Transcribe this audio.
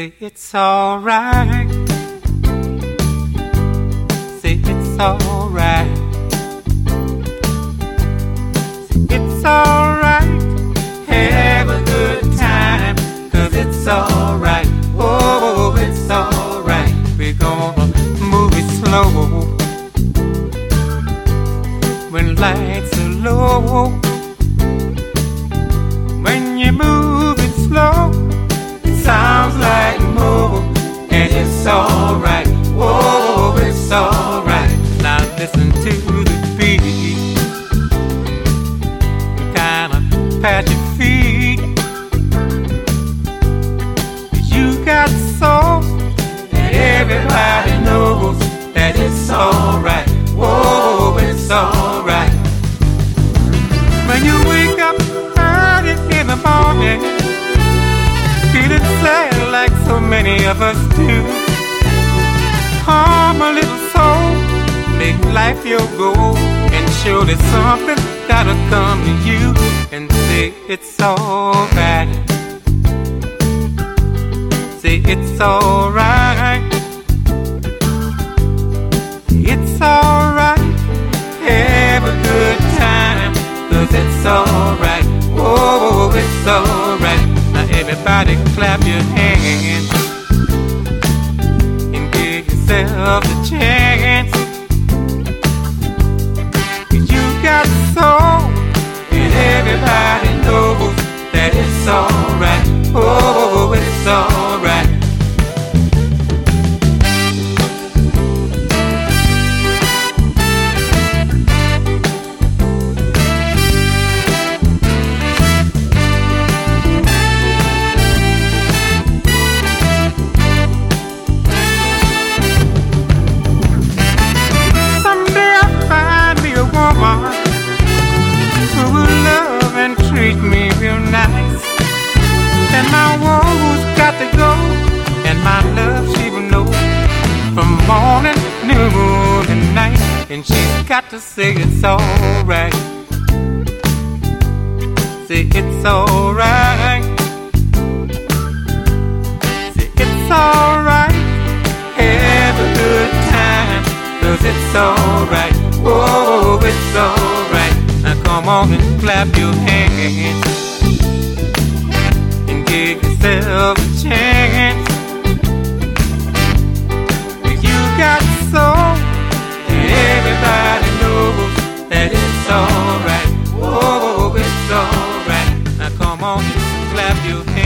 Say it's alright. Say it's alright. Say it's alright. Have a good time. Cause it's alright. Oh, it's alright. We're gonna move it slow. When lights are low. Kinda pat your feet. You got soul, and everybody knows that it's alright. Whoa, it's alright. When you wake up early in the morning, feeling sad like so many of us do. Calm a little soul, make life your goal, and surely something gotta come to you and say it's alright. Say it's alright. It's alright. Have a good time. Cause it's alright. Whoa, it's alright. Now everybody clap your hands and give yourself a chance. Alright. To go, and my love she will know from morning, noon, and night. And she's got to say it's alright. Say it's alright. Say it's alright. Have a good time. Cause it's alright. Oh, it's alright. Now come on and clap your hands and yourself a chance. You got soul, and everybody knows that it's alright. Oh, it's alright. Now come on clap your hands